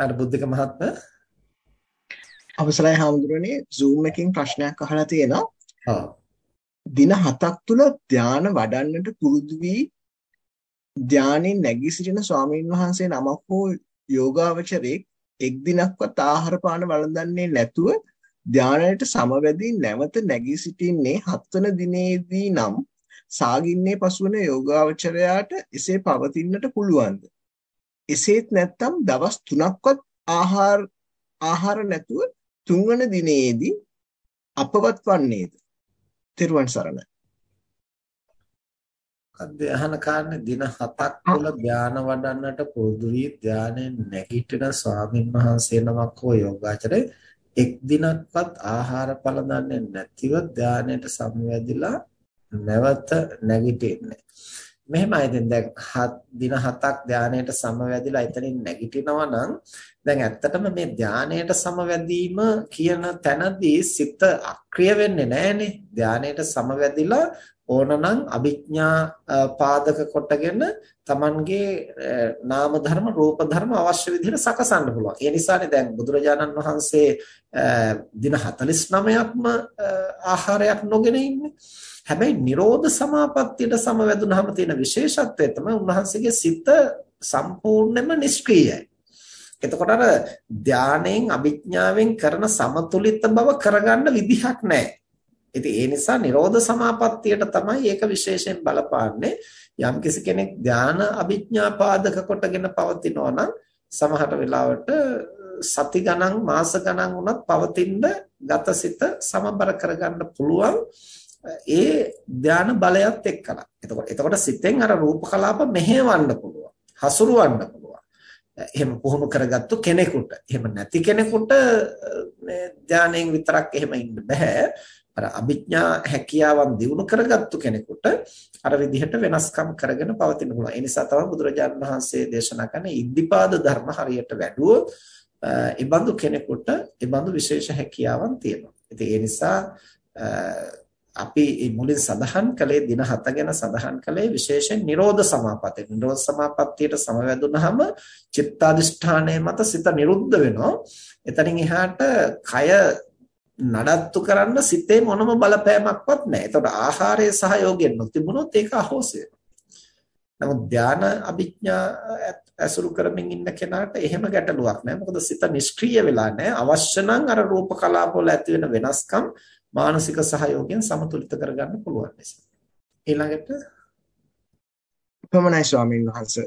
නාට බුද්ධික මහත්මයා අවසරයි හාමුදුරනේ Zoom එකකින් ප්‍රශ්නයක් අහලා තියෙනවා. ඔව්. දින 7ක් තුල ධාන වඩන්නට පුරුදු වී ධානයෙන් නැගී සිටින ස්වාමීන් වහන්සේ නමක් හෝ යෝගාවචරයෙක් එක් දිනක්වත් ආහාර පාන වළඳන්නේ නැතුව ධානයට සමවැදී නැවත නැගී සිටින්නේ හත්වන දිනේදී නම් සාගින්නේ පසුවන යෝගාවචරයාට එසේ පවතින්නට පුළුවන්ද? එසේත් නැත්නම් දවස් 3ක්වත් ආහාර ආහාර නැතුව තුන්වන දිනේදී අපවත් වන්නේද? තෙරුවන් සරණයි. අධ්‍යාහන කාරණේ දින 7ක් තුළ ධාන වඩන්නට පුරුදු වී ධානයෙන් නැගිටින ස්වාමින් වහන්සේ නමක් හෝ යෝගාචරයේ එක් දිනක්වත් ආහාර පළඳන්නේ නැතිව ධානයට සමවැදිලා නැවත නැගිටින්නේ. මෙහෙමයි. දැන් දැන් දින 7ක් ධානයට සමවැදිලා එතනින් නැගිටිනවා නම් දැන් ඇත්තටම මේ ධානයට සමවැදීම කියන තැනදී සිත අක්‍රිය වෙන්නේ නැහනේ ධානයට සමවැදිලා ඕනනම් අභිඥා පාදක කොටගෙන Tamanගේ නාම ධර්ම රූප ධර්ම අවශ්‍ය විදිහට සකසන්න පුළුවන්. ඒ නිසානේ දැන් බුදුරජාණන් වහන්සේ දින 49ක්ම ආහාරයක් නොගෙන ඉන්නේ. හැබැයි Nirodha Samapattiයට සමවැදුනහම තියෙන විශේෂත්වය තමයි උන්වහන්සේගේ සිත සම්පූර්ණයෙන්ම නිෂ්ක්‍රීයයි. එතකොට අර ධානයෙන් අභිඥාවෙන් කරන සමතුලිත බව කරගන්න විදිහක් නැහැ. ඉතින් ඒ නිසා Nirodha Samapattiයට තමයි ඒක විශේෂයෙන් බලපාන්නේ. යම් කෙනෙක් ධාන අභිඥා පාදක කොටගෙන පවතිනවා නම් සමහර වෙලාවට සති ගණන් මාස ගණන් වුණත් පවතින ගතසිත සමබර කරගන්න පුළුවන් ඒ ධාන බලයත් එක්කලා. එතකොට එතකොට සිතෙන් අර රූප කලාප මෙහෙවන්න පුළුවන්. හසුරවන්න පුළුවන්. එහෙම පුහුණු කරගත්තු කෙනෙකුට. එහෙම නැති කෙනෙකුට මේ ධානයෙන් විතරක් එහෙම ඉන්න බෑ. අර අභිඥා හැකියාවන් දිනු කරගත්තු කෙනෙකුට අර විදිහට වෙනස්කම් කරගෙන පවතින පුළුවන්. ඒ නිසා තමයි බුදුරජාණන් වහන්සේ දේශනා කරන්නේ ඉද්ධිපාද ධර්ම හරියට වැඩුවොත් ඒ බඳු කෙනෙකුට ඒ බඳු විශේෂ හැකියාවන් තියෙනවා. ඉතින් ඒ නිසා අපි මුලින් සඳහන් කළේ දින 7 ගැන සඳහන් කළේ විශේෂයෙන් නිරෝධ සමාපatti. නිරෝධ සමාපත්තියට සමවැදුනහම චිත්තාදිෂ්ඨානය මත සිත නිරුද්ධ වෙනවා. එතනින් එහාට කය නඩත්තු කරන්න සිතේ මොනම බලපෑමක්වත් නැහැ. ඒතකොට ආහාරයේ සහයෝගයෙන් නොතිබුණොත් ඒක අහෝසය. නමුත් ධාන අභිඥා ඇසුරු කරමින් ඉන්න කෙනාට එහෙම ගැටලුවක් නැහැ. මොකද සිත නිෂ්ක්‍රීය වෙලා නැහැ. අවශ්‍ය නම් අර රූප කලාප වල ඇති වෙන වෙනස්කම් මානසික සහයෝගයෙන් සමතුලිත කරගන්න පුළුවන් නිසා. ඊළඟට පමණයි ස්වාමීන් වහන්සේ